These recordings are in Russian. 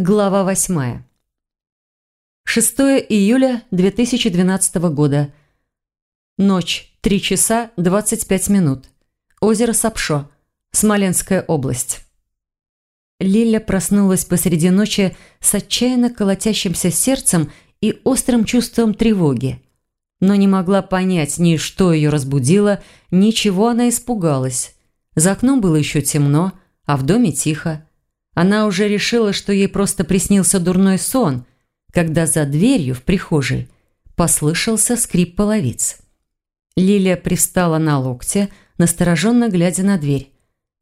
Глава восьмая. 6 июля 2012 года. Ночь. 3 часа 25 минут. Озеро Сапшо. Смоленская область. Лиля проснулась посреди ночи с отчаянно колотящимся сердцем и острым чувством тревоги. Но не могла понять ни что ее разбудило, ни чего она испугалась. За окном было еще темно, а в доме тихо. Она уже решила, что ей просто приснился дурной сон, когда за дверью в прихожей послышался скрип половиц. Лилия пристала на локте, настороженно глядя на дверь.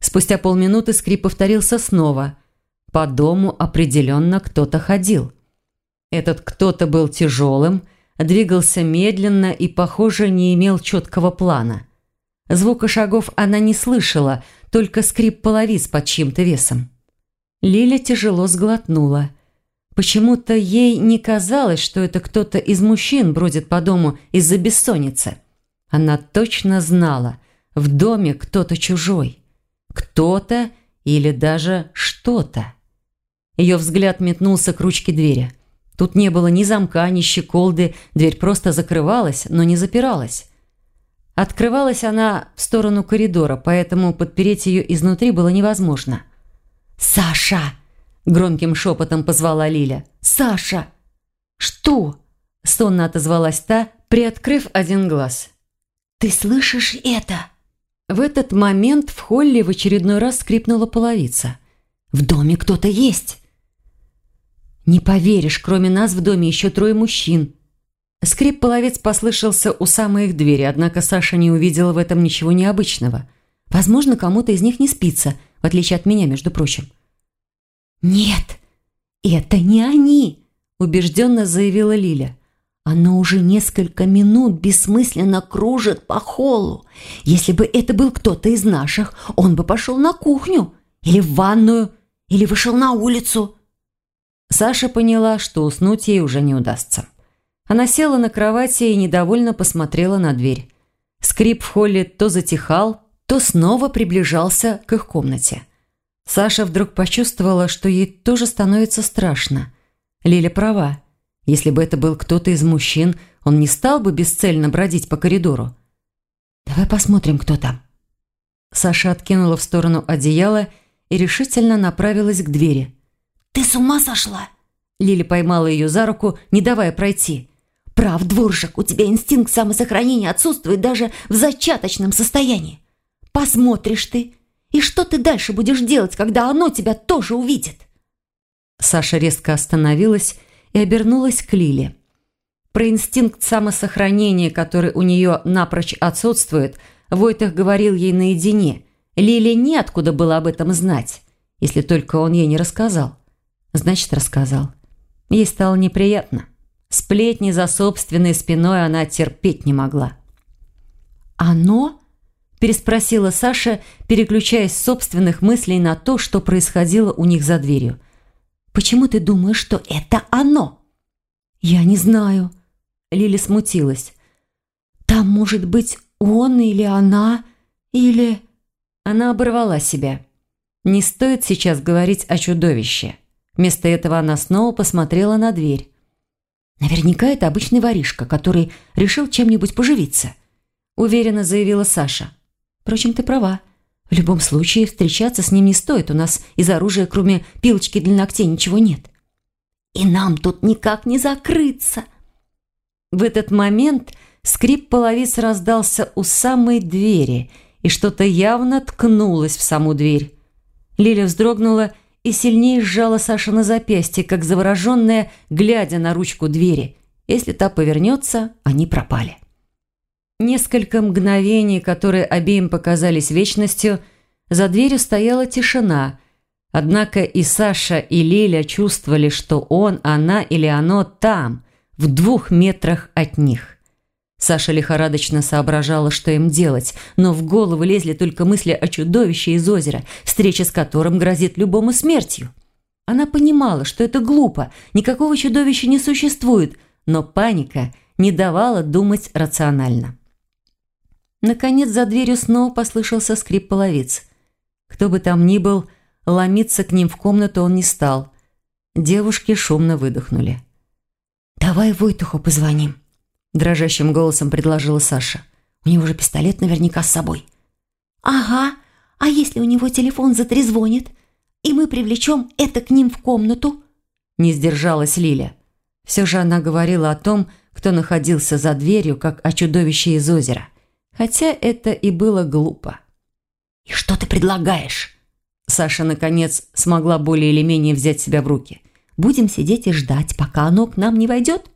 Спустя полминуты скрип повторился снова. По дому определенно кто-то ходил. Этот кто-то был тяжелым, двигался медленно и, похоже, не имел четкого плана. Звука шагов она не слышала, только скрип половиц под чьим-то весом. Лиля тяжело сглотнула. Почему-то ей не казалось, что это кто-то из мужчин бродит по дому из-за бессонницы. Она точно знала, в доме кто-то чужой. Кто-то или даже что-то. Ее взгляд метнулся к ручке двери. Тут не было ни замка, ни щеколды, дверь просто закрывалась, но не запиралась. Открывалась она в сторону коридора, поэтому подпереть ее изнутри было невозможно. «Саша!» – громким шепотом позвала Лиля. «Саша!» «Что?» – сонно отозвалась та, приоткрыв один глаз. «Ты слышишь это?» В этот момент в холле в очередной раз скрипнула половица. «В доме кто-то есть!» «Не поверишь, кроме нас в доме еще трое мужчин!» Скрип половиц послышался у самой их двери, однако Саша не увидела в этом ничего необычного. Возможно, кому-то из них не спится – в отличие от меня, между прочим. «Нет, это не они!» – убежденно заявила Лиля. «Оно уже несколько минут бессмысленно кружит по холлу. Если бы это был кто-то из наших, он бы пошел на кухню, или в ванную, или вышел на улицу». Саша поняла, что уснуть ей уже не удастся. Она села на кровати и недовольно посмотрела на дверь. Скрип в холле то затихал, то снова приближался к их комнате. Саша вдруг почувствовала, что ей тоже становится страшно. Лиля права. Если бы это был кто-то из мужчин, он не стал бы бесцельно бродить по коридору. «Давай посмотрим, кто там». Саша откинула в сторону одеяло и решительно направилась к двери. «Ты с ума сошла?» Лиля поймала ее за руку, не давая пройти. «Прав, дворжик, у тебя инстинкт самосохранения отсутствует даже в зачаточном состоянии. Посмотришь ты. И что ты дальше будешь делать, когда оно тебя тоже увидит?» Саша резко остановилась и обернулась к Лиле. Про инстинкт самосохранения, который у нее напрочь отсутствует, Войтах говорил ей наедине. Лиле неоткуда было об этом знать, если только он ей не рассказал. Значит, рассказал. Ей стало неприятно. Сплетни за собственной спиной она терпеть не могла. «Оно?» Переспросила Саша, переключаясь с собственных мыслей на то, что происходило у них за дверью. «Почему ты думаешь, что это оно?» «Я не знаю». Лили смутилась. «Там может быть он или она, или...» Она оборвала себя. Не стоит сейчас говорить о чудовище. Вместо этого она снова посмотрела на дверь. «Наверняка это обычный воришка, который решил чем-нибудь поживиться», уверенно заявила Саша. Впрочем, ты права. В любом случае, встречаться с ним не стоит. У нас из оружия, кроме пилочки для ногтей, ничего нет. И нам тут никак не закрыться. В этот момент скрип половиц раздался у самой двери, и что-то явно ткнулось в саму дверь. Лиля вздрогнула и сильнее сжала Саша на запястье, как завороженная, глядя на ручку двери. Если та повернется, они пропали. Несколько мгновений, которые обеим показались вечностью, за дверью стояла тишина. Однако и Саша, и Лиля чувствовали, что он, она или оно там, в двух метрах от них. Саша лихорадочно соображала, что им делать, но в голову лезли только мысли о чудовище из озера, встреча с которым грозит любому смертью. Она понимала, что это глупо, никакого чудовища не существует, но паника не давала думать рационально. Наконец за дверью снова послышался скрип половиц. Кто бы там ни был, ломиться к ним в комнату он не стал. Девушки шумно выдохнули. «Давай Войтуху позвоним», – дрожащим голосом предложила Саша. «У него же пистолет наверняка с собой». «Ага, а если у него телефон затрезвонит, и мы привлечем это к ним в комнату?» Не сдержалась Лиля. Все же она говорила о том, кто находился за дверью, как о чудовище из озера. Хотя это и было глупо. «И что ты предлагаешь?» Саша, наконец, смогла более или менее взять себя в руки. «Будем сидеть и ждать, пока оно к нам не войдет?»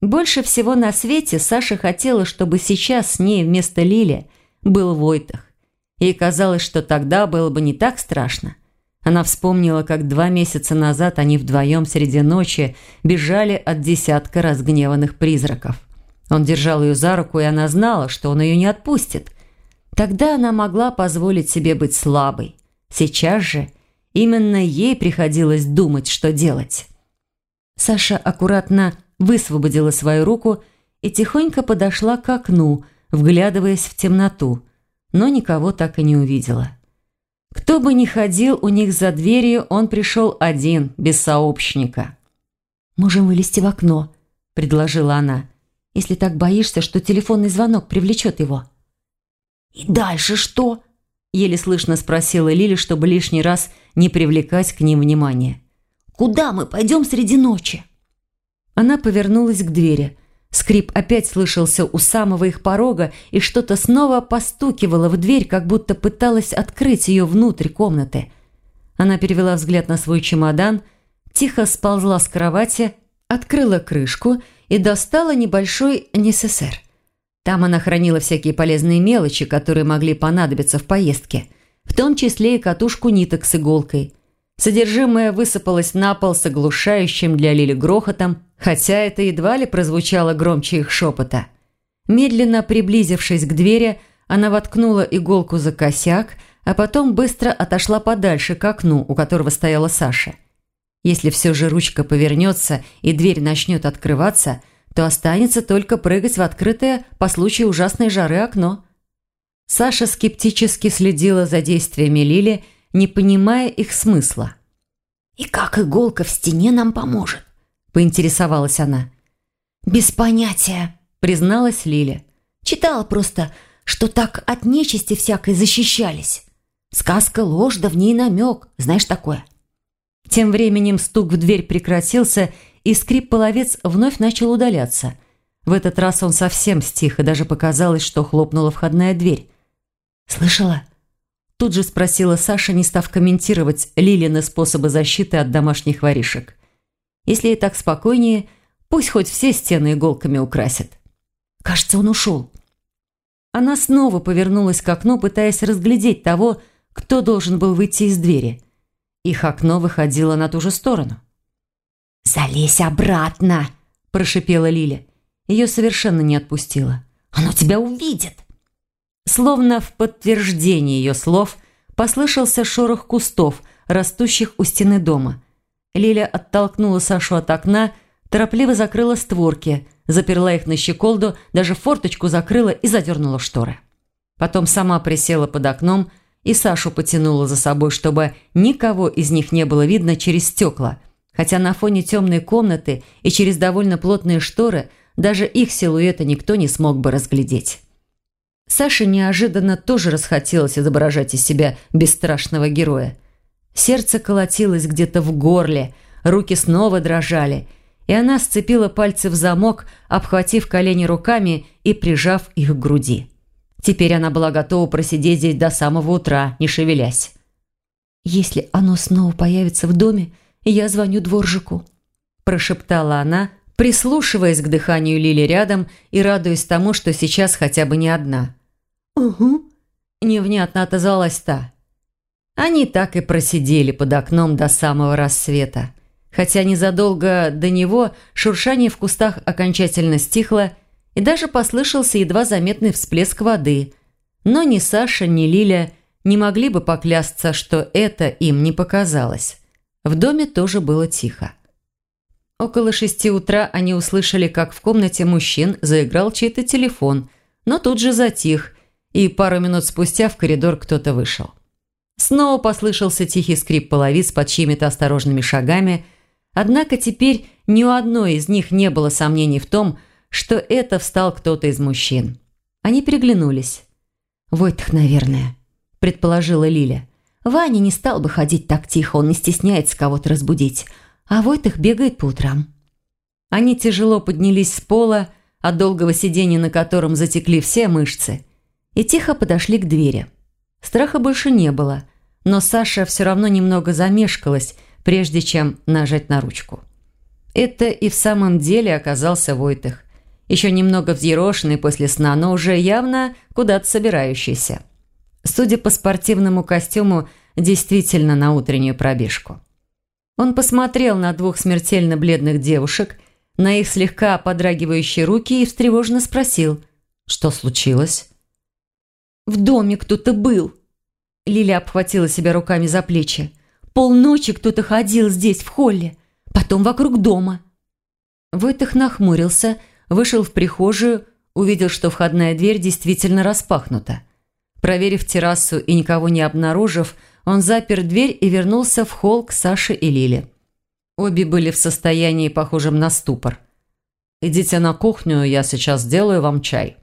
Больше всего на свете Саша хотела, чтобы сейчас с ней вместо Лили был Войтах. Ей казалось, что тогда было бы не так страшно. Она вспомнила, как два месяца назад они вдвоем среди ночи бежали от десятка разгневанных призраков. Он держал ее за руку, и она знала, что он ее не отпустит. Тогда она могла позволить себе быть слабой. Сейчас же именно ей приходилось думать, что делать. Саша аккуратно высвободила свою руку и тихонько подошла к окну, вглядываясь в темноту, но никого так и не увидела. Кто бы ни ходил у них за дверью, он пришел один, без сообщника. «Можем вылезти в окно», – предложила она, – «если так боишься, что телефонный звонок привлечет его». «И дальше что?» – еле слышно спросила Лили, чтобы лишний раз не привлекать к ним внимания. «Куда мы пойдем среди ночи?» Она повернулась к двери. Скрип опять слышался у самого их порога, и что-то снова постукивало в дверь, как будто пыталась открыть ее внутрь комнаты. Она перевела взгляд на свой чемодан, тихо сползла с кровати, открыла крышку и достала небольшой НССР. Там она хранила всякие полезные мелочи, которые могли понадобиться в поездке, в том числе и катушку ниток с иголкой – Содержимое высыпалось на пол с оглушающим для Лили грохотом, хотя это едва ли прозвучало громче их шепота. Медленно приблизившись к двери, она воткнула иголку за косяк, а потом быстро отошла подальше к окну, у которого стояла Саша. Если все же ручка повернется и дверь начнет открываться, то останется только прыгать в открытое по случаю ужасной жары окно. Саша скептически следила за действиями Лили не понимая их смысла. «И как иголка в стене нам поможет?» – поинтересовалась она. «Без понятия», – призналась Лиля. «Читала просто, что так от нечисти всякой защищались. Сказка ложь, да в ней намек, знаешь такое?» Тем временем стук в дверь прекратился, и скрип-половец вновь начал удаляться. В этот раз он совсем стих, и даже показалось, что хлопнула входная дверь. «Слышала?» Тут же спросила Саша, не став комментировать Лилины способы защиты от домашних воришек. Если ей так спокойнее, пусть хоть все стены иголками украсят. Кажется, он ушел. Она снова повернулась к окну, пытаясь разглядеть того, кто должен был выйти из двери. Их окно выходило на ту же сторону. «Залезь обратно!» – прошипела Лиля. Ее совершенно не отпустило. «Оно тебя увидит!» Словно в подтверждение ее слов послышался шорох кустов, растущих у стены дома. Лиля оттолкнула Сашу от окна, торопливо закрыла створки, заперла их на щеколду, даже форточку закрыла и задернула шторы. Потом сама присела под окном и Сашу потянула за собой, чтобы никого из них не было видно через стекла, хотя на фоне темной комнаты и через довольно плотные шторы даже их силуэта никто не смог бы разглядеть. Саше неожиданно тоже расхотелось изображать из себя бесстрашного героя. Сердце колотилось где-то в горле, руки снова дрожали, и она сцепила пальцы в замок, обхватив колени руками и прижав их к груди. Теперь она была готова просидеть здесь до самого утра, не шевелясь. «Если оно снова появится в доме, я звоню дворжику», – прошептала она, прислушиваясь к дыханию Лили рядом и радуясь тому, что сейчас хотя бы не одна – «Угу», – невнятно отозвалась та. Они так и просидели под окном до самого рассвета. Хотя незадолго до него шуршание в кустах окончательно стихло, и даже послышался едва заметный всплеск воды. Но ни Саша, ни Лиля не могли бы поклясться, что это им не показалось. В доме тоже было тихо. Около шести утра они услышали, как в комнате мужчин заиграл чей-то телефон, но тут же затих – и пару минут спустя в коридор кто-то вышел. Снова послышался тихий скрип половиц под чьими-то осторожными шагами, Однако теперь ни у одной из них не было сомнений в том, что это встал кто-то из мужчин. Они переглянулись. «Войтах, наверное», – предположила Лиля. «Ваня не стал бы ходить так тихо, он не стесняется кого-то разбудить, а Войтах бегает по утрам». Они тяжело поднялись с пола, от долгого сидения на котором затекли все мышцы, и тихо подошли к двери. Страха больше не было, но Саша все равно немного замешкалась, прежде чем нажать на ручку. Это и в самом деле оказался Войтых. Еще немного взъерошенный после сна, но уже явно куда-то собирающийся. Судя по спортивному костюму, действительно на утреннюю пробежку. Он посмотрел на двух смертельно бледных девушек, на их слегка подрагивающие руки и встревоженно спросил, что случилось. «В доме кто-то был!» Лиля обхватила себя руками за плечи. «Полночи кто-то ходил здесь, в холле, потом вокруг дома». Войтых нахмурился, вышел в прихожую, увидел, что входная дверь действительно распахнута. Проверив террасу и никого не обнаружив, он запер дверь и вернулся в холл к Саше и Лиле. Обе были в состоянии, похожем на ступор. «Идите на кухню, я сейчас сделаю вам чай».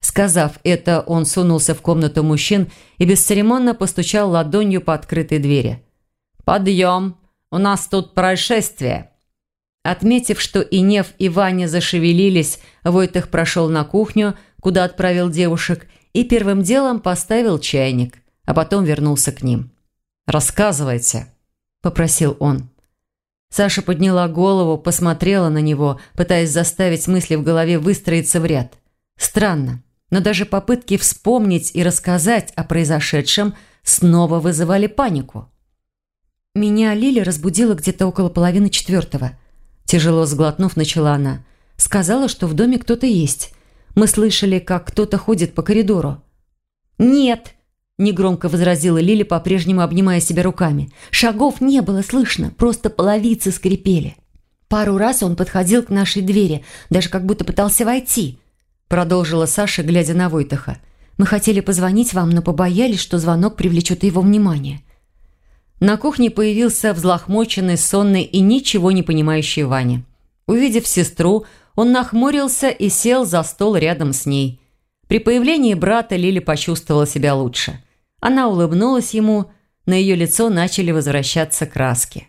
Сказав это, он сунулся в комнату мужчин и бесцеремонно постучал ладонью по открытой двери. «Подъем! У нас тут происшествие!» Отметив, что и Нев, и Ваня зашевелились, Войтых прошел на кухню, куда отправил девушек, и первым делом поставил чайник, а потом вернулся к ним. «Рассказывайте», – попросил он. Саша подняла голову, посмотрела на него, пытаясь заставить мысли в голове выстроиться в ряд. Странно, но даже попытки вспомнить и рассказать о произошедшем снова вызывали панику. «Меня Лиля разбудила где-то около половины четвертого», – тяжело сглотнув, начала она. «Сказала, что в доме кто-то есть. Мы слышали, как кто-то ходит по коридору». «Нет», – негромко возразила Лиля, по-прежнему обнимая себя руками. «Шагов не было слышно, просто половицы скрипели. Пару раз он подходил к нашей двери, даже как будто пытался войти» продолжила Саша, глядя на Войтаха. «Мы хотели позвонить вам, но побоялись, что звонок привлечет его внимание». На кухне появился взлохмоченный, сонный и ничего не понимающий Ваня. Увидев сестру, он нахмурился и сел за стол рядом с ней. При появлении брата Лили почувствовала себя лучше. Она улыбнулась ему, на ее лицо начали возвращаться краски.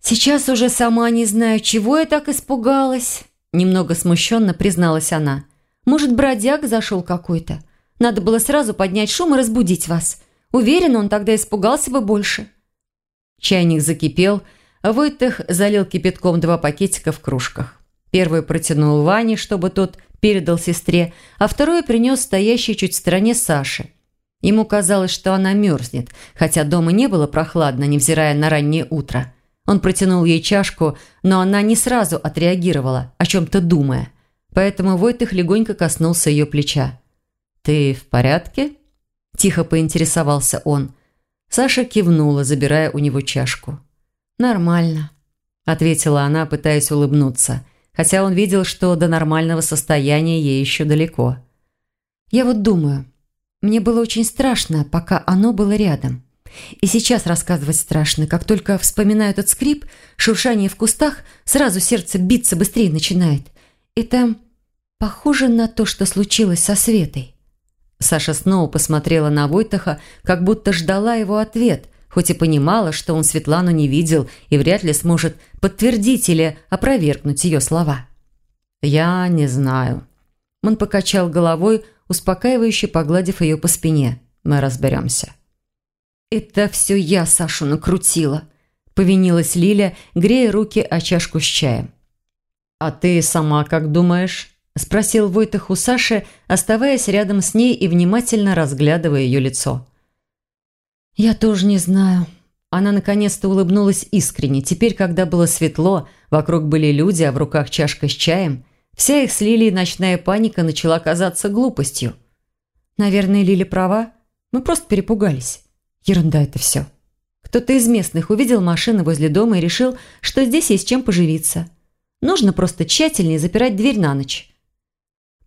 «Сейчас уже сама не знаю, чего я так испугалась», Немного смущенно призналась она. «Может, бродяг зашел какой-то? Надо было сразу поднять шум и разбудить вас. Уверен, он тогда испугался бы больше». Чайник закипел, а Войтых залил кипятком два пакетика в кружках. Первый протянул Ване, чтобы тот передал сестре, а второй принес стоящий чуть в стороне Саше. Ему казалось, что она мерзнет, хотя дома не было прохладно, невзирая на раннее утро. Он протянул ей чашку, но она не сразу отреагировала, о чем-то думая. Поэтому Войтых легонько коснулся ее плеча. «Ты в порядке?» – тихо поинтересовался он. Саша кивнула, забирая у него чашку. «Нормально», – ответила она, пытаясь улыбнуться, хотя он видел, что до нормального состояния ей еще далеко. «Я вот думаю, мне было очень страшно, пока оно было рядом». И сейчас рассказывать страшно. Как только вспоминаю этот скрип, шуршание в кустах, сразу сердце биться быстрее начинает. Это похоже на то, что случилось со Светой. Саша снова посмотрела на Войтаха, как будто ждала его ответ, хоть и понимала, что он Светлану не видел и вряд ли сможет подтвердить или опровергнуть ее слова. «Я не знаю». Он покачал головой, успокаивающе погладив ее по спине. «Мы разберемся». «Это все я Сашу накрутила», – повинилась Лиля, грея руки о чашку с чаем. «А ты сама как думаешь?» – спросил Войтах у Саши, оставаясь рядом с ней и внимательно разглядывая ее лицо. «Я тоже не знаю». Она наконец-то улыбнулась искренне. Теперь, когда было светло, вокруг были люди, а в руках чашка с чаем, вся их с Лилией ночная паника начала казаться глупостью. «Наверное, Лиля права. Мы просто перепугались». Ерунда это все. Кто-то из местных увидел машину возле дома и решил, что здесь есть чем поживиться. Нужно просто тщательнее запирать дверь на ночь.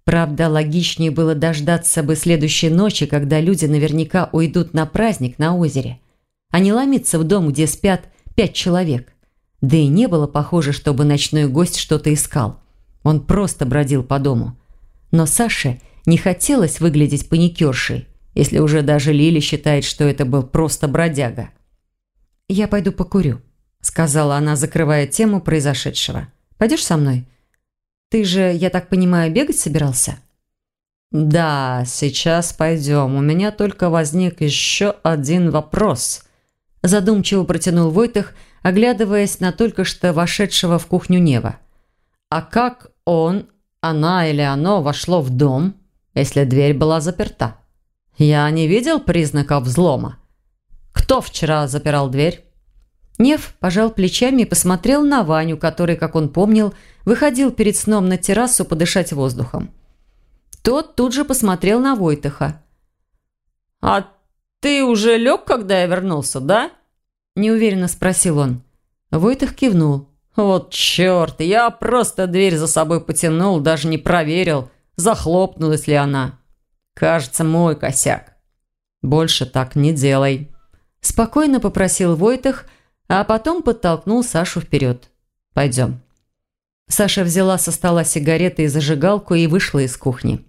Правда, логичнее было дождаться бы следующей ночи, когда люди наверняка уйдут на праздник на озере, а не ломиться в дом, где спят пять человек. Да и не было похоже, чтобы ночной гость что-то искал. Он просто бродил по дому. Но Саше не хотелось выглядеть паникершей, если уже даже Лили считает, что это был просто бродяга. «Я пойду покурю», – сказала она, закрывая тему произошедшего. «Пойдешь со мной? Ты же, я так понимаю, бегать собирался?» «Да, сейчас пойдем. У меня только возник еще один вопрос», – задумчиво протянул Войтых, оглядываясь на только что вошедшего в кухню Нева. «А как он, она или оно вошло в дом, если дверь была заперта? Я не видел признаков взлома. Кто вчера запирал дверь?» Нев пожал плечами и посмотрел на Ваню, который, как он помнил, выходил перед сном на террасу подышать воздухом. Тот тут же посмотрел на Войтыха. «А ты уже лег, когда я вернулся, да?» Неуверенно спросил он. Войтых кивнул. «Вот черт, я просто дверь за собой потянул, даже не проверил, захлопнулась ли она. Кажется, мой косяк. Больше так не делай». Спокойно попросил Войтых, а потом подтолкнул Сашу вперед. «Пойдем». Саша взяла со стола сигареты и зажигалку и вышла из кухни.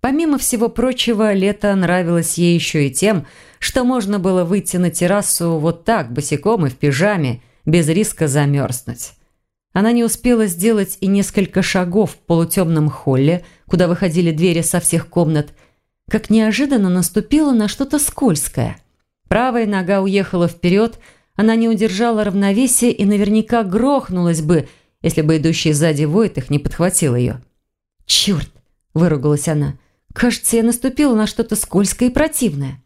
Помимо всего прочего, лето нравилось ей еще и тем, что можно было выйти на террасу вот так, босиком и в пижаме, без риска замерзнуть. Она не успела сделать и несколько шагов в полутемном холле, куда выходили двери со всех комнат, как неожиданно наступила на что-то скользкое. Правая нога уехала вперед, она не удержала равновесия и наверняка грохнулась бы, если бы идущий сзади Войтых не подхватил ее. «Черт!» – выругалась она. Кажется, я наступила на что-то скользкое и противное.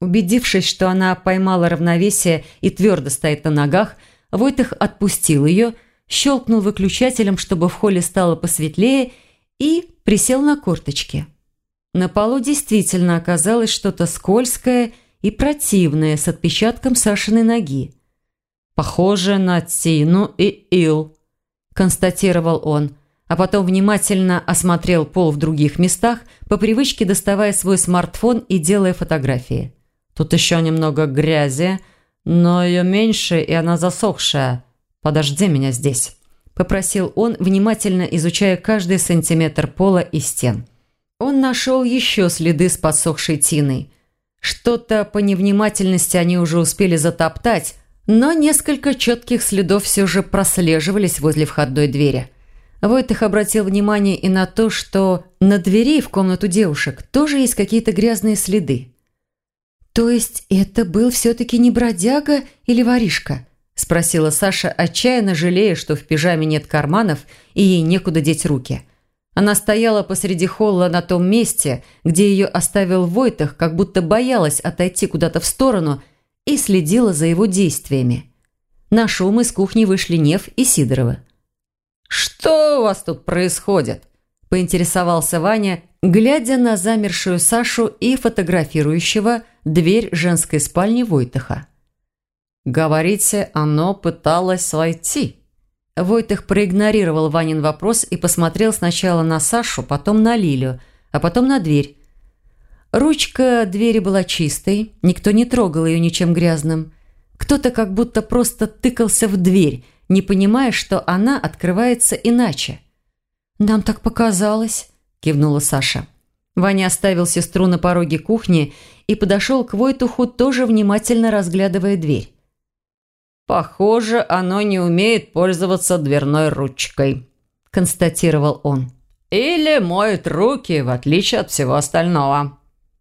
Убедившись, что она поймала равновесие и твердо стоит на ногах, Войтых отпустил ее, щелкнул выключателем, чтобы в холле стало посветлее, и присел на корточки. На полу действительно оказалось что-то скользкое и противное с отпечатком Сашиной ноги. «Похоже на Тину и Ил», – констатировал он – а потом внимательно осмотрел пол в других местах, по привычке доставая свой смартфон и делая фотографии. Тут еще немного грязи, но ее меньше, и она засохшая. Подожди меня здесь», – попросил он, внимательно изучая каждый сантиметр пола и стен. Он нашел еще следы с подсохшей тиной. Что-то по невнимательности они уже успели затоптать, но несколько четких следов все же прослеживались возле входной двери – Войтых обратил внимание и на то, что на двери в комнату девушек тоже есть какие-то грязные следы. «То есть это был все-таки не бродяга или воришка?» – спросила Саша, отчаянно жалея, что в пижаме нет карманов и ей некуда деть руки. Она стояла посреди холла на том месте, где ее оставил Войтах, как будто боялась отойти куда-то в сторону и следила за его действиями. На шум из кухни вышли Нев и Сидорова. «Что у вас тут происходит?» – поинтересовался Ваня, глядя на замершую Сашу и фотографирующего дверь женской спальни Войтыха. «Говорите, оно пыталось войти». Войтых проигнорировал Ванин вопрос и посмотрел сначала на Сашу, потом на Лилю, а потом на дверь. Ручка двери была чистой, никто не трогал ее ничем грязным. Кто-то как будто просто тыкался в дверь – не понимая, что она открывается иначе. «Нам так показалось», – кивнула Саша. Ваня оставил сестру на пороге кухни и подошел к Войтуху, тоже внимательно разглядывая дверь. «Похоже, оно не умеет пользоваться дверной ручкой», – констатировал он. «Или моет руки, в отличие от всего остального».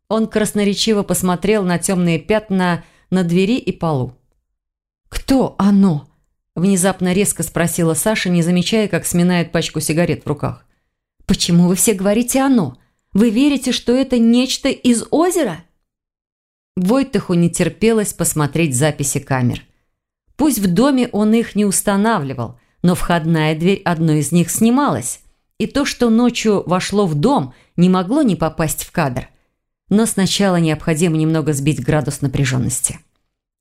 Он красноречиво посмотрел на темные пятна на двери и полу. «Кто оно?» Внезапно резко спросила Саша, не замечая, как сминает пачку сигарет в руках. «Почему вы все говорите «оно»? Вы верите, что это нечто из озера?» Войтыху не терпелось посмотреть записи камер. Пусть в доме он их не устанавливал, но входная дверь одной из них снималась, и то, что ночью вошло в дом, не могло не попасть в кадр. Но сначала необходимо немного сбить градус напряженности.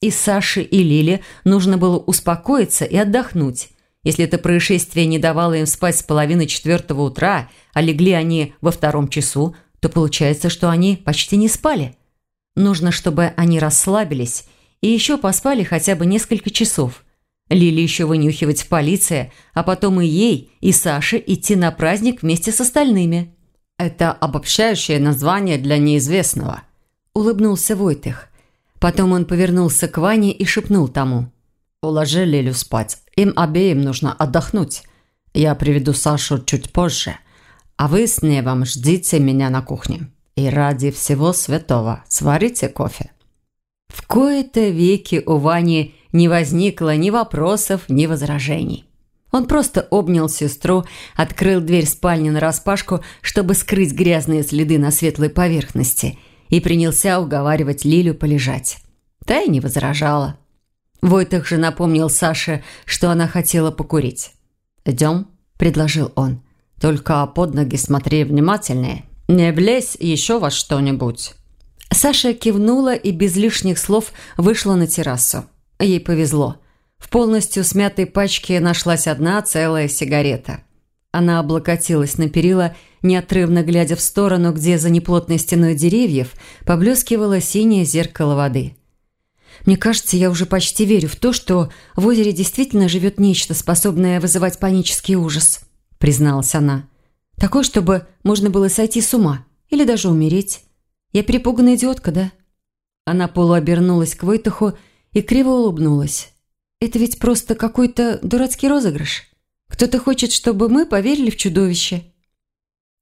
И Саше, и Лиле нужно было успокоиться и отдохнуть. Если это происшествие не давало им спать с половины четвертого утра, а легли они во втором часу, то получается, что они почти не спали. Нужно, чтобы они расслабились и еще поспали хотя бы несколько часов. Лили еще вынюхивать в полиции, а потом и ей, и Саше идти на праздник вместе с остальными. «Это обобщающее название для неизвестного», – улыбнулся Войтых. Потом он повернулся к Ване и шепнул тому. «Уложи Лилю спать. Им обеим нужно отдохнуть. Я приведу Сашу чуть позже. А вы с Невом ждите меня на кухне. И ради всего святого сварите кофе». В кои-то веки у Вани не возникло ни вопросов, ни возражений. Он просто обнял сестру, открыл дверь спальни нараспашку, чтобы скрыть грязные следы на светлой поверхности, и принялся уговаривать Лилю полежать. Та и не возражала. Войтах же напомнил Саше, что она хотела покурить. «Идем», – предложил он. «Только под ноги смотри внимательнее. Не влезь еще во что-нибудь». Саша кивнула и без лишних слов вышла на террасу. Ей повезло. В полностью смятой пачке нашлась одна целая сигарета. Она облокотилась на перила, неотрывно глядя в сторону, где за неплотной стеной деревьев поблескивало синее зеркало воды. «Мне кажется, я уже почти верю в то, что в озере действительно живет нечто, способное вызывать панический ужас», – призналась она. «Такое, чтобы можно было сойти с ума или даже умереть. Я перепуганная идиотка, да?» Она полуобернулась к Войтуху и криво улыбнулась. «Это ведь просто какой-то дурацкий розыгрыш. Кто-то хочет, чтобы мы поверили в чудовище».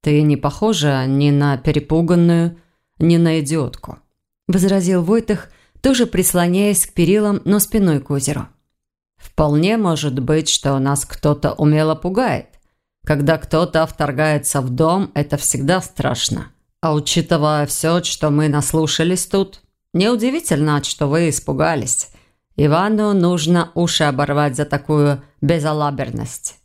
«Ты не похожа ни на перепуганную, ни на идиотку», – возразил Войтах, тоже прислоняясь к перилам, но спиной к озеру. «Вполне может быть, что нас кто-то умело пугает. Когда кто-то вторгается в дом, это всегда страшно. А учитывая все, что мы наслушались тут, Неудивительно, что вы испугались. Ивану нужно уши оборвать за такую безалаберность.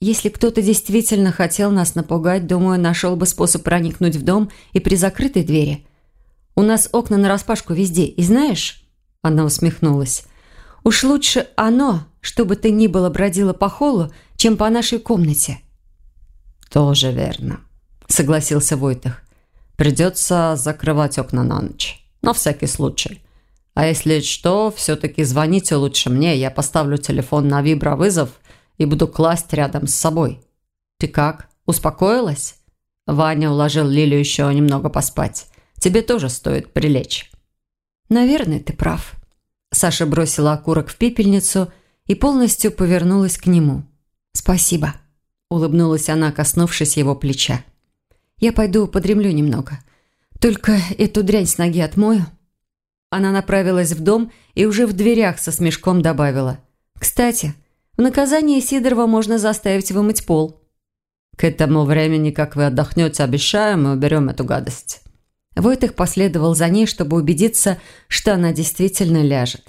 Если кто-то действительно хотел нас напугать, думаю, нашел бы способ проникнуть в дом и при закрытой двери. У нас окна нараспашку везде, и знаешь...» Она усмехнулась. «Уж лучше оно, чтобы ты ни было бродила по холлу, чем по нашей комнате». «Тоже верно», — согласился Войтах. «Придется закрывать окна на ночь». На всякий случай. А если что, все-таки звоните лучше мне. Я поставлю телефон на вибровызов и буду класть рядом с собой. Ты как? Успокоилась? Ваня уложил Лилю еще немного поспать. Тебе тоже стоит прилечь. Наверное, ты прав. Саша бросила окурок в пепельницу и полностью повернулась к нему. «Спасибо», – улыбнулась она, коснувшись его плеча. «Я пойду подремлю немного. Только эту дрянь с ноги отмою». Она направилась в дом и уже в дверях со смешком добавила. «Кстати, в наказание Сидорова можно заставить вымыть пол». «К этому времени, как вы отдохнете, обещаю, мы уберем эту гадость». Войтых последовал за ней, чтобы убедиться, что она действительно ляжет.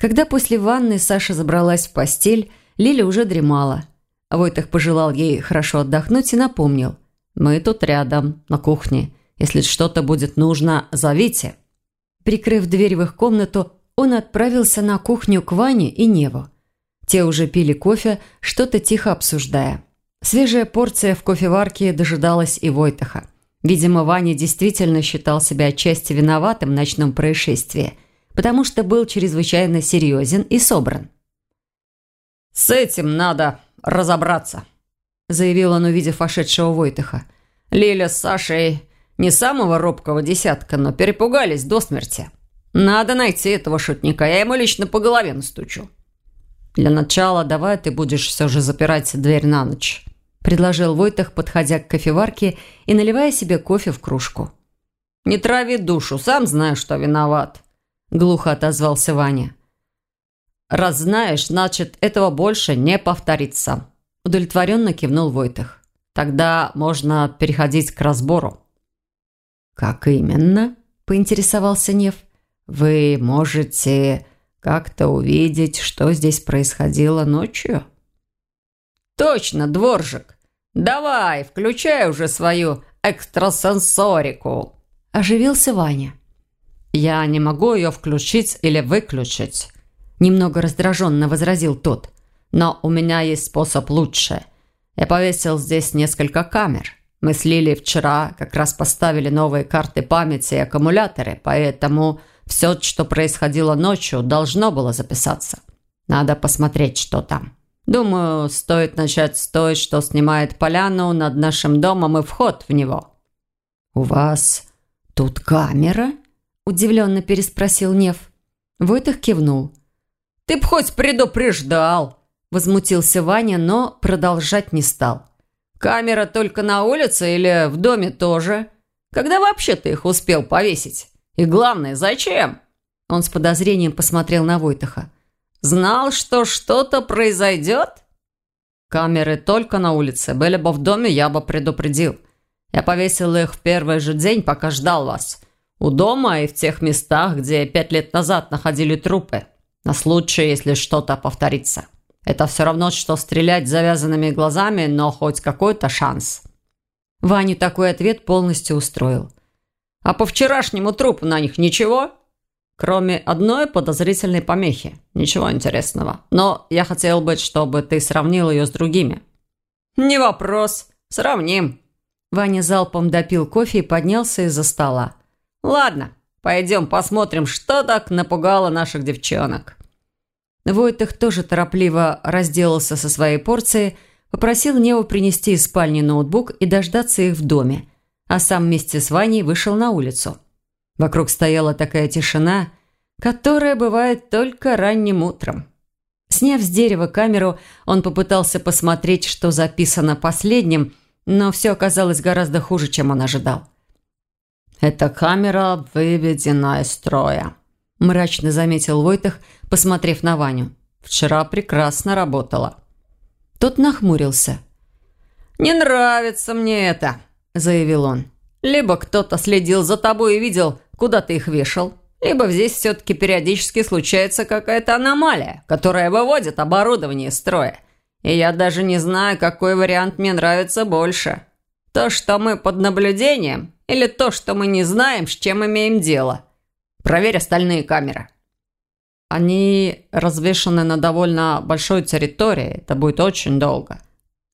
Когда после ванны Саша забралась в постель, Лиля уже дремала. Войтых пожелал ей хорошо отдохнуть и напомнил. «Мы тут рядом, на кухне. Если что-то будет нужно, зовите». Прикрыв дверь в их комнату, он отправился на кухню к Ване и Неву. Те уже пили кофе, что-то тихо обсуждая. Свежая порция в кофеварке дожидалась и Войтаха. Видимо, Ваня действительно считал себя отчасти виноватым в ночном происшествии, потому что был чрезвычайно серьезен и собран. «С этим надо разобраться», – заявил он, увидев вошедшего Войтаха. «Лиля с Сашей не самого робкого десятка, но перепугались до смерти. Надо найти этого шутника, я ему лично по голове настучу. Для начала давай ты будешь все же запирать дверь на ночь, предложил Войтах, подходя к кофеварке и наливая себе кофе в кружку. «Не трави душу, сам знаю, что виноват», – глухо отозвался Ваня. «Раз знаешь, значит, этого больше не повторится», – удовлетворенно кивнул Войтах. «Тогда можно переходить к разбору». «Как именно?» – поинтересовался Нев. «Вы можете как-то увидеть, что здесь происходило ночью?» «Точно, дворжик! Давай, включай уже свою экстрасенсорику!» – оживился Ваня. «Я не могу ее включить или выключить», – немного раздраженно возразил тот. «Но у меня есть способ лучше. Я повесил здесь несколько камер». Мы с Лили вчера как раз поставили новые карты памяти и аккумуляторы, поэтому все, что происходило ночью, должно было записаться. Надо посмотреть, что там. Думаю, стоит начать с той, что снимает поляну над нашим домом и вход в него». «У вас тут камера?» – удивленно переспросил Нев. Войтых кивнул. «Ты б хоть предупреждал!» – возмутился Ваня, но продолжать не стал. «Камера только на улице или в доме тоже? Когда вообще ты их успел повесить? И главное, зачем?» Он с подозрением посмотрел на Войтаха. «Знал, что что-то произойдет?» «Камеры только на улице. Были бы в доме, я бы предупредил. Я повесил их в первый же день, пока ждал вас. У дома и в тех местах, где пять лет назад находили трупы. На случай, если что-то повторится. Это все равно, что стрелять завязанными глазами, но хоть какой-то шанс». Ваню такой ответ полностью устроил. «А по вчерашнему трупу на них ничего?» Кроме одной подозрительной помехи. Ничего интересного. Но я хотел бы, чтобы ты сравнил ее с другими». «Не вопрос. Сравним». Ваня залпом допил кофе и поднялся из-за стола. «Ладно, пойдем посмотрим, что так напугало наших девчонок». Войтых тоже торопливо разделался со своей порцией, попросил Неву принести из спальни ноутбук и дождаться их в доме, а сам вместе с Ваней вышел на улицу. Вокруг стояла такая тишина, которая бывает только ранним утром. Сняв с дерева камеру, он попытался посмотреть, что записано последним, но все оказалось гораздо хуже, чем он ожидал. «Эта камера выведена из строя», – мрачно заметил Войтах, посмотрев на Ваню. «Вчера прекрасно работала». Тот нахмурился. «Не нравится мне это», – заявил он. «Либо кто-то следил за тобой и видел, куда ты их вешал, либо здесь все-таки периодически случается какая-то аномалия, которая выводит оборудование из строя. И я даже не знаю, какой вариант мне нравится больше. То, что мы под наблюдением, или то, что мы не знаем, с чем имеем дело. Проверь остальные камеры. Они развешаны на довольно большой территории, это будет очень долго.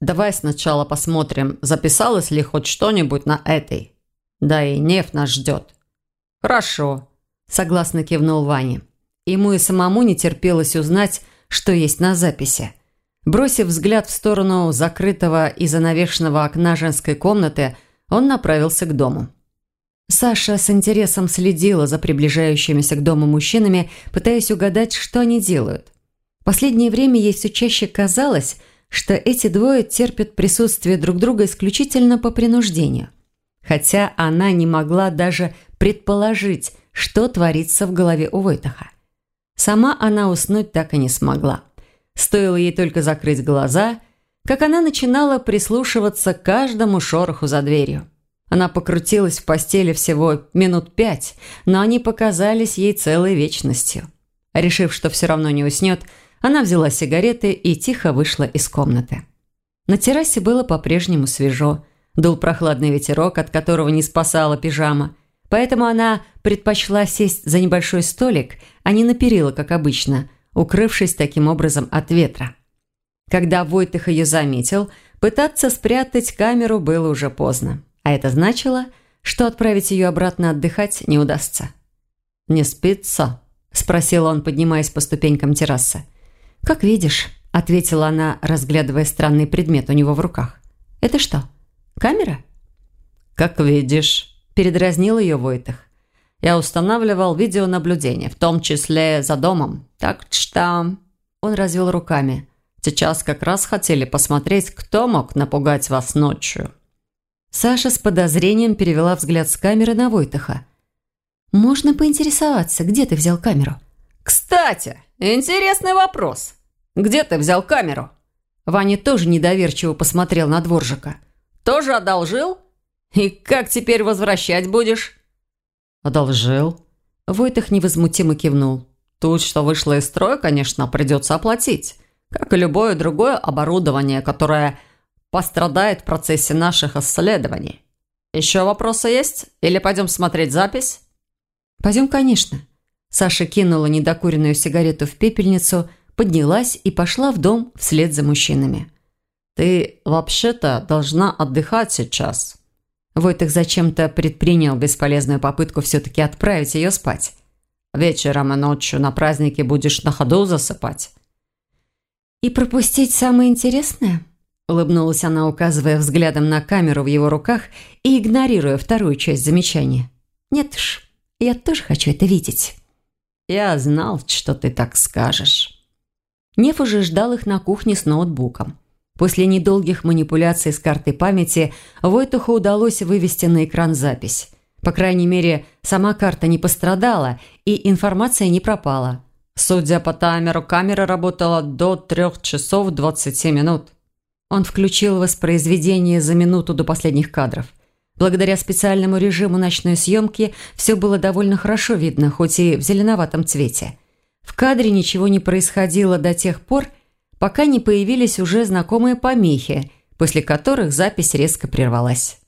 Давай сначала посмотрим, записалось ли хоть что-нибудь на этой. Да и нефть нас ждет. «Хорошо», – согласно кивнул Ваня. Ему и самому не терпелось узнать, что есть на записи. Бросив взгляд в сторону закрытого и занавешенного окна женской комнаты, он направился к дому. Саша с интересом следила за приближающимися к дому мужчинами, пытаясь угадать, что они делают. В последнее время ей все чаще казалось, что эти двое терпят присутствие друг друга исключительно по принуждению. Хотя она не могла даже предположить, что творится в голове у Войтаха. Сама она уснуть так и не смогла. Стоило ей только закрыть глаза, как она начинала прислушиваться к каждому шороху за дверью. Она покрутилась в постели всего минут пять, но они показались ей целой вечностью. Решив, что все равно не уснет, она взяла сигареты и тихо вышла из комнаты. На террасе было по-прежнему свежо. Дул прохладный ветерок, от которого не спасала пижама. Поэтому она предпочла сесть за небольшой столик, а не на перила, как обычно, укрывшись таким образом от ветра. Когда Войтых ее заметил, пытаться спрятать камеру было уже поздно. А это значило, что отправить ее обратно отдыхать не удастся. «Не спится?» – спросил он, поднимаясь по ступенькам террасы. «Как видишь», – ответила она, разглядывая странный предмет у него в руках. «Это что, камера?» «Как видишь» передразнил ее Войтых. Я устанавливал видеонаблюдение, в том числе за домом. Так что...» Он развел руками. «Сейчас как раз хотели посмотреть, кто мог напугать вас ночью». Саша с подозрением перевела взгляд с камеры на Войтаха. «Можно поинтересоваться, где ты взял камеру?» «Кстати, интересный вопрос. Где ты взял камеру?» Ваня тоже недоверчиво посмотрел на дворжика. «Тоже одолжил?» «И как теперь возвращать будешь?» «Одолжил». Войтых невозмутимо кивнул. «Тут, что вышло из строя, конечно, придется оплатить. Как и любое другое оборудование, которое пострадает в процессе наших исследований. Еще вопросы есть? Или пойдем смотреть запись?» «Пойдем, конечно». Саша кинула недокуренную сигарету в пепельницу, поднялась и пошла в дом вслед за мужчинами. «Ты вообще-то должна отдыхать сейчас», Войтых зачем-то предпринял бесполезную попытку все-таки отправить ее спать. «Вечером и ночью на празднике будешь на ходу засыпать. «И пропустить самое интересное?» Улыбнулась она, указывая взглядом на камеру в его руках и игнорируя вторую часть замечания. «Нет уж, я тоже хочу это видеть». «Я знал, что ты так скажешь». Неф уже ждал их на кухне с ноутбуком. После недолгих манипуляций с картой памяти Войтуху удалось вывести на экран запись. По крайней мере, сама карта не пострадала, и информация не пропала. Судя по таймеру, камера работала до 3 часов 27 минут. Он включил воспроизведение за минуту до последних кадров. Благодаря специальному режиму ночной съемки все было довольно хорошо видно, хоть и в зеленоватом цвете. В кадре ничего не происходило до тех пор, пока не появились уже знакомые помехи, после которых запись резко прервалась.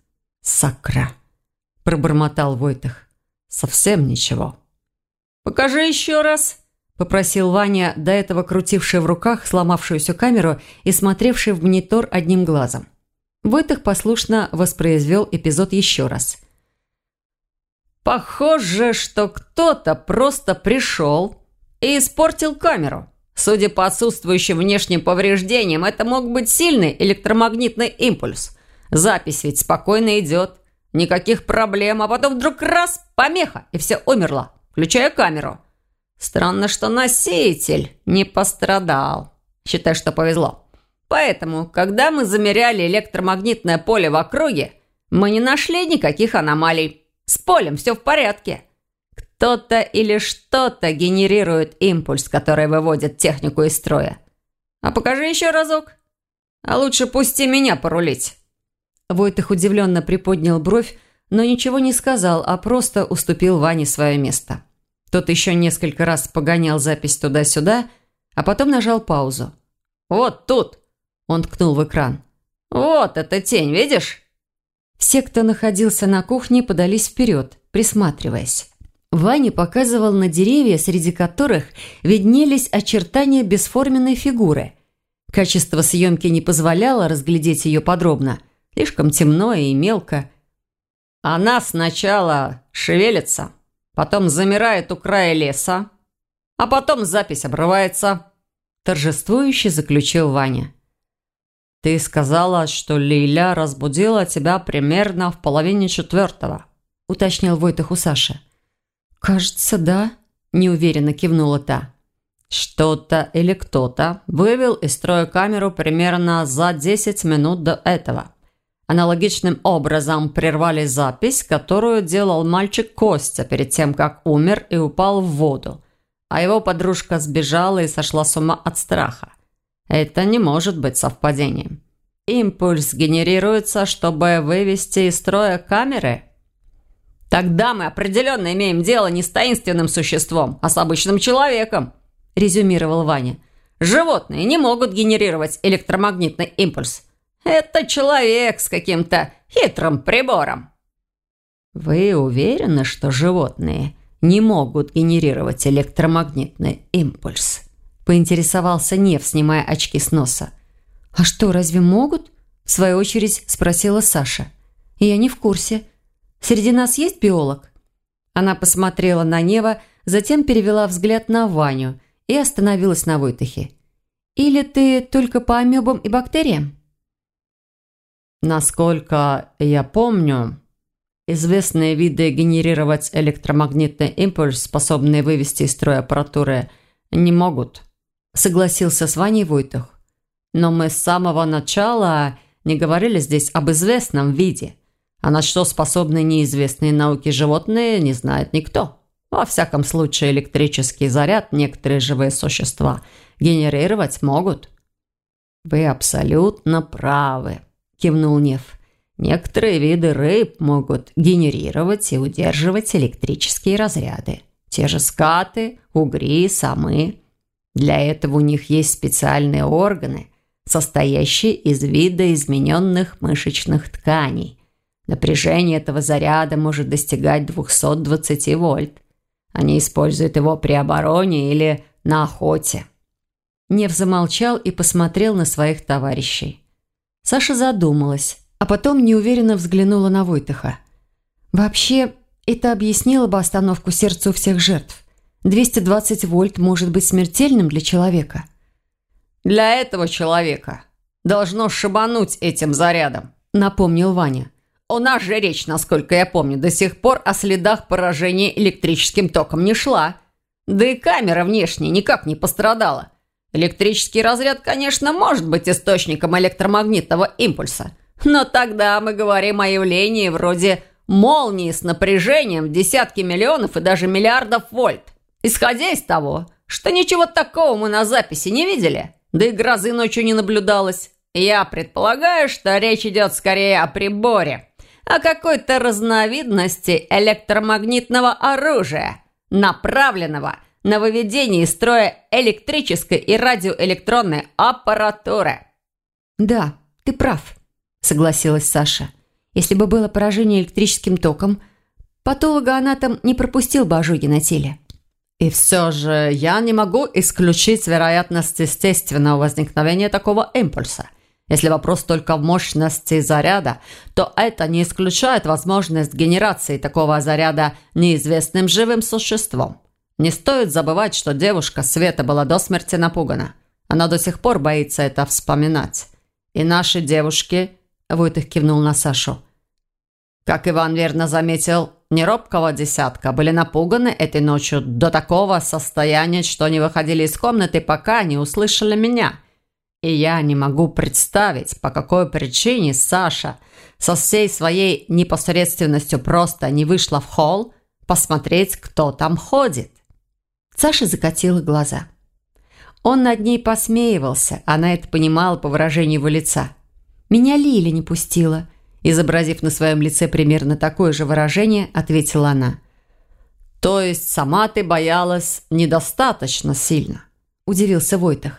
«Сакра!» – пробормотал Войтах. «Совсем ничего». «Покажи еще раз!» – попросил Ваня, до этого крутивший в руках сломавшуюся камеру и смотревший в монитор одним глазом. Войтах послушно воспроизвел эпизод еще раз. «Похоже, что кто-то просто пришел и испортил камеру. Судя по отсутствующим внешним повреждениям, это мог быть сильный электромагнитный импульс. Запись ведь спокойно идет. Никаких проблем, а потом вдруг раз – помеха, и все умерло, включая камеру. Странно, что носитель не пострадал. Считай, что повезло. Поэтому, когда мы замеряли электромагнитное поле в округе, мы не нашли никаких аномалий. С полем все в порядке. Кто-то или что-то генерирует импульс, который выводит технику из строя. А покажи еще разок. А лучше пусти меня порулить. Войтых удивленно приподнял бровь, но ничего не сказал, а просто уступил Ване свое место. Тот еще несколько раз погонял запись туда-сюда, а потом нажал паузу. «Вот тут!» – он ткнул в экран. «Вот эта тень, видишь?» Все, кто находился на кухне, подались вперед, присматриваясь. Ваня показывал на деревья, среди которых виднелись очертания бесформенной фигуры. Качество съемки не позволяло разглядеть ее подробно – Слишком темно и мелко. Она сначала шевелится, потом замирает у края леса, а потом запись обрывается. Торжествующе заключил Ваня. «Ты сказала, что Лиля разбудила тебя примерно в половине четвертого», уточнил Войтах у Саши. «Кажется, да», неуверенно кивнула та. «Что-то или кто-то вывел из строя камеру примерно за 10 минут до этого. Аналогичным образом прервали запись, которую делал мальчик Костя перед тем, как умер и упал в воду, а его подружка сбежала и сошла с ума от страха. Это не может быть совпадением. Импульс генерируется, чтобы вывести из строя камеры. Тогда мы определенно имеем дело не с таинственным существом, а с обычным человеком, резюмировал Ваня. Животные не могут генерировать электромагнитный импульс – это человек с каким-то хитрым прибором. Вы уверены, что животные не могут генерировать электромагнитный импульс? Поинтересовался Нев, снимая очки с носа. А что, разве могут? В свою очередь спросила Саша. Я не в курсе. Среди нас есть биолог? Она посмотрела на Нева, затем перевела взгляд на Ваню и остановилась на Войтахе. «Или ты только по амебам и бактериям?» Насколько я помню, известные виды генерировать электромагнитный импульс, способные вывести из строя аппаратуры, не могут. Согласился с Ваней Войтах. Но мы с самого начала не говорили здесь об известном виде. А на что способны неизвестные науки животные, не знает никто. Во всяком случае, электрический заряд некоторые живые существа генерировать могут. Вы абсолютно правы кивнул Нев. Некоторые виды рыб могут генерировать и удерживать электрические разряды. Те же скаты, угри, самы. Для этого у них есть специальные органы, состоящие из видоизмененных мышечных тканей. Напряжение этого заряда может достигать 220 вольт. Они используют его при обороне или на охоте. Нев замолчал и посмотрел на своих товарищей. Саша задумалась, а потом неуверенно взглянула на Войтыха. «Вообще, это объяснило бы остановку сердца у всех жертв. 220 вольт может быть смертельным для человека». Для этого человека должно шибануть этим зарядом», – напомнил Ваня. «У нас же речь, насколько я помню, до сих пор о следах поражения электрическим током не шла. Да и камера внешне никак не пострадала. Электрический разряд, конечно, может быть источником электромагнитного импульса, но тогда мы говорим о явлении вроде молнии с напряжением в десятки миллионов и даже миллиардов вольт. Исходя из того, что ничего такого мы на записи не видели, да и грозы ночью не наблюдалось, я предполагаю, что речь идет скорее о приборе, о какой-то разновидности электромагнитного оружия, направленного на выведение из строя электрической и радиоэлектронной аппаратуры. «Да, ты прав», — согласилась Саша. «Если бы было поражение электрическим током, патологоанатом не пропустил бы ожоги на теле». И все же я не могу исключить вероятность естественного возникновения такого импульса. Если вопрос только в мощности заряда, то это не исключает возможность генерации такого заряда неизвестным живым существом. Не стоит забывать, что девушка Света была до смерти напугана. Она до сих пор боится это вспоминать. И наши девушки, Войтых кивнул на Сашу, как Иван верно заметил, неробкого десятка были напуганы этой ночью до такого состояния, что не выходили из комнаты, пока не услышали меня. И я не могу представить, по какой причине Саша со всей своей непосредственностью просто не вышла в холл посмотреть, кто там ходит. Саша закатила глаза. Он над ней посмеивался, она это понимала по выражению его лица. «Меня Лиля не пустила», изобразив на своем лице примерно такое же выражение, ответила она. «То есть сама ты боялась недостаточно сильно?» – удивился Войтах.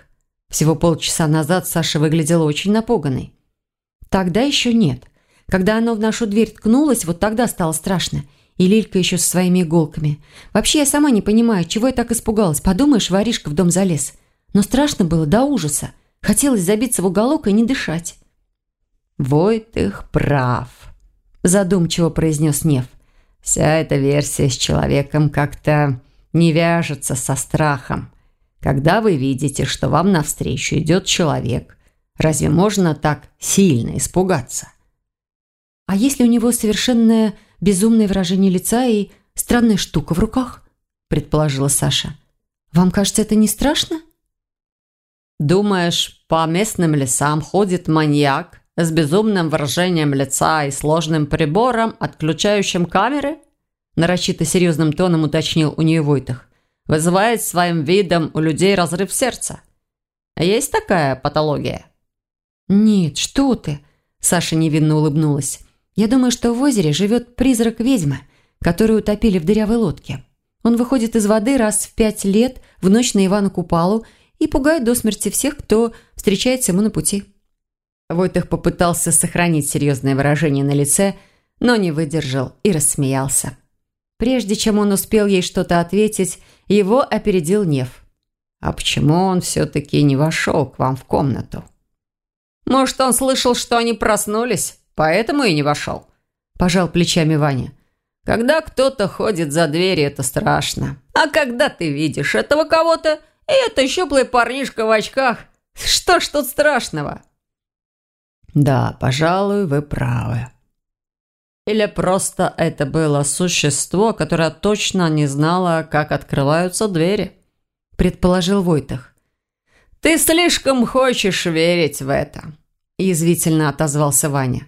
Всего полчаса назад Саша выглядела очень напуганной. «Тогда еще нет. Когда она в нашу дверь ткнулась, вот тогда стало страшно. И Лилька еще со своими иголками. Вообще я сама не понимаю, чего я так испугалась. Подумаешь, воришка в дом залез. Но страшно было до ужаса. Хотелось забиться в уголок и не дышать. «Войтых прав», – задумчиво произнес Нев. «Вся эта версия с человеком как-то не вяжется со страхом. Когда вы видите, что вам навстречу идет человек, разве можно так сильно испугаться?» «А если у него совершенное безумное выражение лица и странная штука в руках?» – предположила Саша. «Вам кажется, это не страшно?» «Думаешь, по местным лесам ходит маньяк с безумным выражением лица и сложным прибором, отключающим камеры?» Нарочито серьезным тоном уточнил у нее Войтах. «Вызывает своим видом у людей разрыв сердца. Есть такая патология?» «Нет, что ты!» Саша невинно улыбнулась. «Я думаю, что в озере живет призрак ведьмы, которую утопили в дырявой лодке. Он выходит из воды раз в пять лет в ночь на Ивана Купалу и пугает до смерти всех, кто встречается ему на пути». Войтых попытался сохранить серьезное выражение на лице, но не выдержал и рассмеялся. Прежде чем он успел ей что-то ответить, его опередил Нев. «А почему он все-таки не вошел к вам в комнату?» «Может, он слышал, что они проснулись, поэтому и не вошел?» Пожал плечами Ваня. «Когда кто-то ходит за дверью, это страшно. А когда ты видишь этого кого-то, и это щуплый парнишка в очках, что ж тут страшного?» Да, пожалуй, вы правы. Или просто это было существо, которое точно не знало, как открываются двери, предположил Войтах. Ты слишком хочешь верить в это, язвительно отозвался Ваня.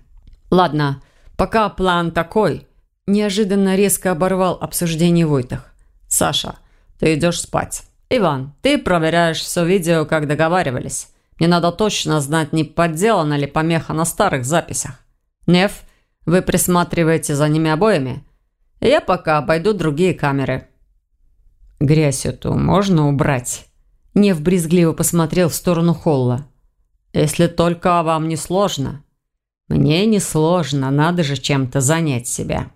Ладно, пока план такой, неожиданно резко оборвал обсуждение Войтах. Саша, ты идешь спать. Иван, ты проверяешь все видео, как договаривались. Мне надо точно знать, не подделана ли помеха на старых записях. Нев, вы присматриваете за ними обоими. Я пока обойду другие камеры. Грязь эту можно убрать? Нев брезгливо посмотрел в сторону холла. Если только вам не сложно. Мне не сложно, надо же чем-то занять себя.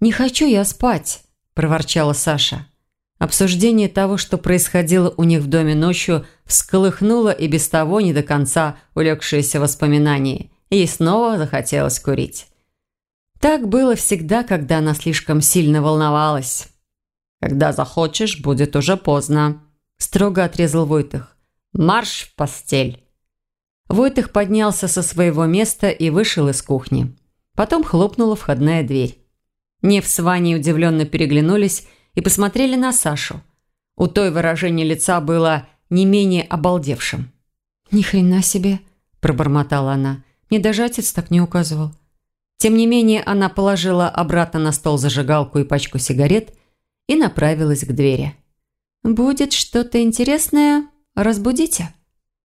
«Не хочу я спать», – проворчала Саша. Обсуждение того, что происходило у них в доме ночью, всколыхнуло и без того не до конца улегшиеся воспоминания. Ей снова захотелось курить. Так было всегда, когда она слишком сильно волновалась. «Когда захочешь, будет уже поздно», – строго отрезал Войтых. Марш в постель!» Войтых поднялся со своего места и вышел из кухни. Потом хлопнула входная дверь. Нев с Ваней удивленно переглянулись и посмотрели на Сашу. У той выражение лица было не менее обалдевшим. «Ни хрена себе!» – пробормотала она. «Мне даже отец так не указывал». Тем не менее, она положила обратно на стол зажигалку и пачку сигарет и направилась к двери. «Будет что-то интересное, разбудите».